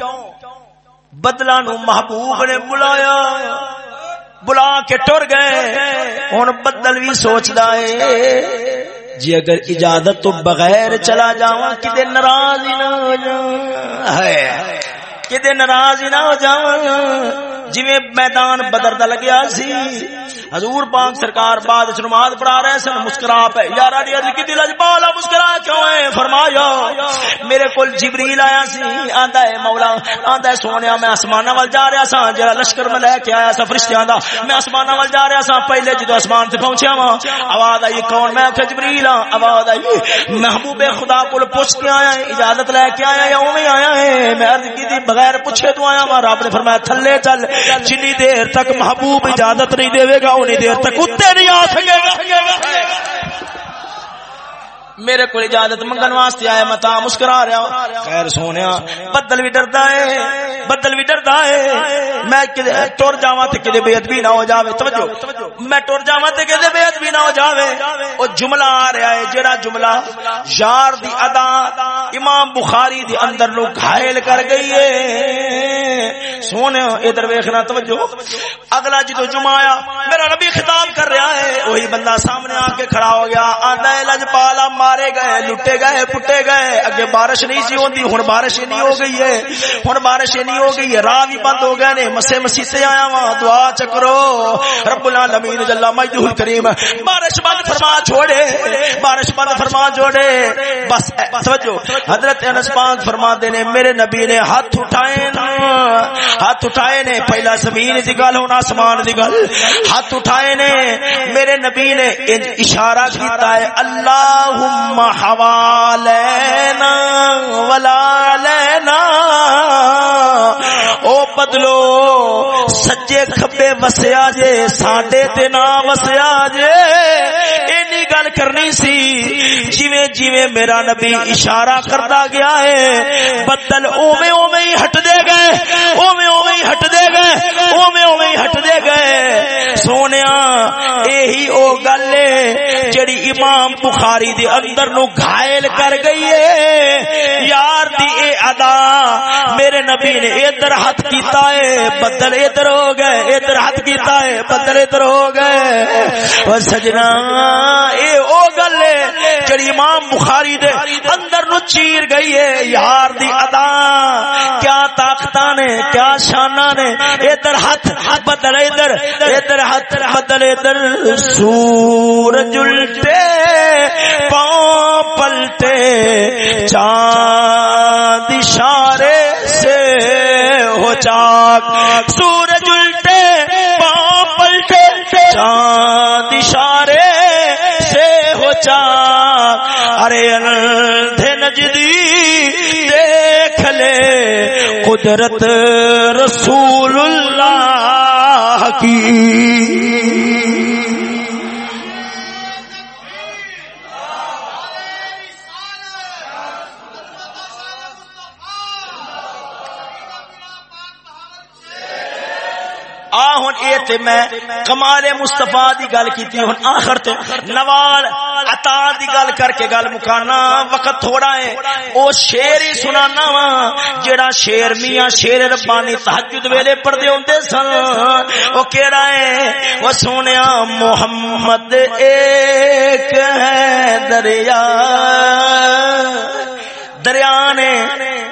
بدلا نو محبوب نے بلایا۔ بلا کے ٹر گئے۔ ہوں بدل بھی سوچتا ہے۔ جی اگر اجازت تو بغیر چلا جاوا کدے ناراض نہ ہو جا کدے ناراض نہ ہو جا جی میدان بدر دا لگیا سی، حضور پاک سرکار بعد نماز پڑھا رہے سن، مسکرا پہ یار کی دل اج بالا، مسکرا کیوں ہے فرمایا، میرے کول جبریل آیا سی، آندا ہے مولا، آندا ہے سونیا، میں آسمان وال جا رہا سا، جڑا لشکر میں لے کے آیا سا فرشتیاں دا، میں آسمان وال جا رہا سا، پہلے جدو آسمان تے پہنچیا وا آواز آئی، کون؟ میں کہ جبریل ہاں آواز آئی، محبوب خدا کول پوچھ کے آیا ہے اجازت لے کے آیا ہے اوویں آیا ہے میں عرض کی دی بغیر پوچھے تو آیا وا رب نے فرمایا، تھلے چل جنی دیر تک محبوب اجازت نہیں دے گا، انہیں دیر تک اتنے نہیں آ سکے گا۔ میرے کو اجازت منگن واسطے آیا، میں تا مسکرا رہا خیر سونے بدل بھی ڈردا ہے، بدل بھی ڈردا ہے۔ میں ٹر جاواں تے کدے بے ادبی نہ ہو جاوے۔ توجہ، میں ٹر جاواں تے کدے بے ادبی نہ ہو جاوے۔ او جملہ آ رہا ہے جڑا جملہ یار دی ادا امام بخاری دی اندر نو گھائل کر گئی ہے۔ سونے ادھر ویکھنا توجہ۔ اگلا جدو جمعہ آیا، میرا نبی خطاب کر رہا ہے وہی بندہ سامنے آ کے کھڑا ہو گیا، آندا ہے، لج لجپالا مارے گئے، لٹے گئے، پٹے گئے۔ اگے بارش نہیں سی ہوندی، ہن بارش نہیں ہو گئی ہے۔ ہن بارش نہیں ہو گئی ہے۔ راہ بھی بند ہو گئے نے مسے مسیح سے آیا وا دعا چکرو۔ رب العالمین جل مجدہ الکریم بارش بند فرما چھوڑے، بارش بند فرما چھوڑے۔ بس توجہ۔ حضرت انس پاک فرماتے نے، میرے نبی نے ہاتھ اٹھائے ہاتھ اٹھائے نے، پہلا زمین دی گل ہونا آسمان دی گل۔ ہاتھ اٹھائے نے، میرے نبی نے اشارہ کیتا ہے، اللہ اللهم حوالينا ولا لینا او بدلو سجے کھبے وسیا جے، ساڈے تے نہ وسیا جے۔ کرنی سی۔ جویں جویں میرا نبی اشارہ کرتا گیا ہے۔ بدل اوویں اوویں ہی ہٹ دے گئے۔ اوویں اوویں ہی ہٹ دے گئے۔ اوویں اوویں ہی ہٹ دے گئے۔ سونیا یہی او گل ہے جڑی امام بخاری دے اندر نو گھائل کر گئی ہے۔ یار دی اے ادا، میرے نبی نے ادھر ہاتھ کیتا ہے، بدل ادھر ہو گئے، ادھر ہاتھ کیتا ہے، بدل ادھر ہو گئے۔ اور سجنا، اے او گل ہے، جڑی امام بخاری دے اندر نو چیر گئی ہے، یار دی ادا، کیا طاقت نے، کیا شانہ نے، ادھر ہاتھ بدل ادھر ادھر ہاتھ بدل ادھر، سورج الٹے، پاؤں پلٹے، چاند اشارے سے ہو چاک اندھے نجدی دیکھ لے۔ قدرت رسول اللہ کی۔ تے میں کمال مصطفی دی گل کیتی ہن، آخر تے نوال عطا دی گل کر کے گل مکانا، وقت تھوڑا ہے۔ او شعر ہی سنانا وا جڑا شعر میاں، شیر ربانی تہجد ویلے پڑھدے ہوندے سن۔ او کیڑا ہے؟ او سونیا محمد ایک ہے دریا۔ دریا نے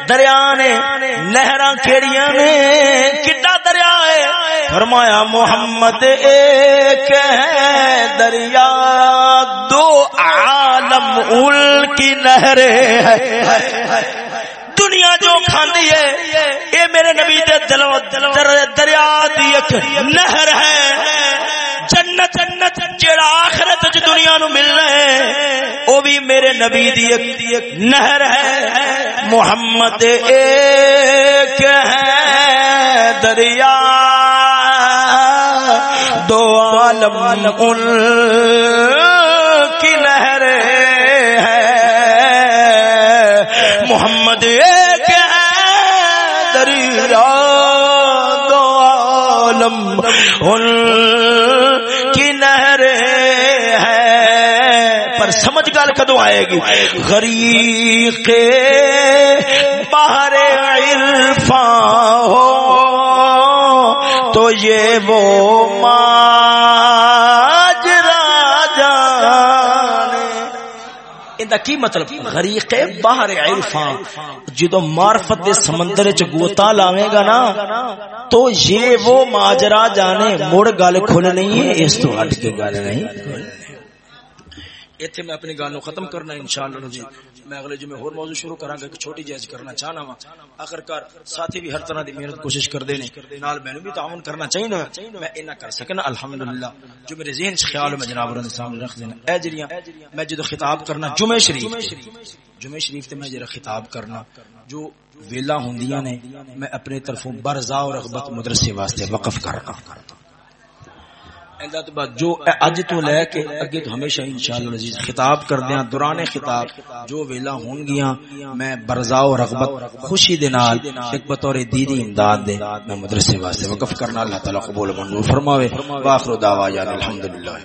دریا نے نہراں کیڑیاں نے، کڈا دریا ہے؟ فرمایا، محمد، ایک ہے دریا، دو عالم ال کی نہریں دنیا جو کھاندی ہے اے میرے نبی دے دلو دریا دی ایک نہر ہے۔ جنت جنت جڑا آخرت چ دنیا نو ملنا ہے، او بھی میرے نبی دی ایک نہر ہے۔ محمد، ایک ہے دریا۔ دو عالم ان کی لہر ہے۔ محمد ایک دریا دو عالم ان کی لہر ہے۔ پر سمجھ گل کدو آئے گی؟ غریق یہ وہ ماجرا جانے اندہ کی مطلب؟ غریق باہر عرفان۔ جدو معرفت دے سمندر وچ گوتا لاویں گا نا، تو یہ وہ ماجرا جانے مڑ گل کھل نہیں ہے، اس تو ہٹ کے گل نہیں۔ ایتھے میں اپنی گل ختم کرنا انشاءاللہ جی میں اگلے جمعے اور موضوع شروع کراں گا، ایک چھوٹی جائز کرنا چاہنا وا۔ آخرکار ساتھی بھی ہر طرح دی محنت کوشش کردے نے۔ نال مینوں بھی تعاون کرنا چاہیے میں اینا کر سکنا، الحمدللہ۔ جو میرے ذہن وچ خیال میں جناب رن سامنے رکھ دینا۔ اے جڑیاں، میں جدو خطاب کرنا جمعہ شریف جمعہ شریف تے میں جڑا خطاب کرنا، جو ویلا ہوندیاں نے، میں اپنے طرفوں برزا اور رغبت مدرسے واسطے وقف کرنا جو اج تو لے کے اگے تو ہمیشہ انشاءاللہ عزیز خطاب کر دیاں، دوران خطاب، جو ویلا ہون گیاں، میں برزا و رغبت، خوشی دے نال ایک بطور دینی امداد دے میں مدرسے واسطے وقف کرنا، اللہ تعالی قبول منظور فرماوے واخر دعوانا الحمدللہ۔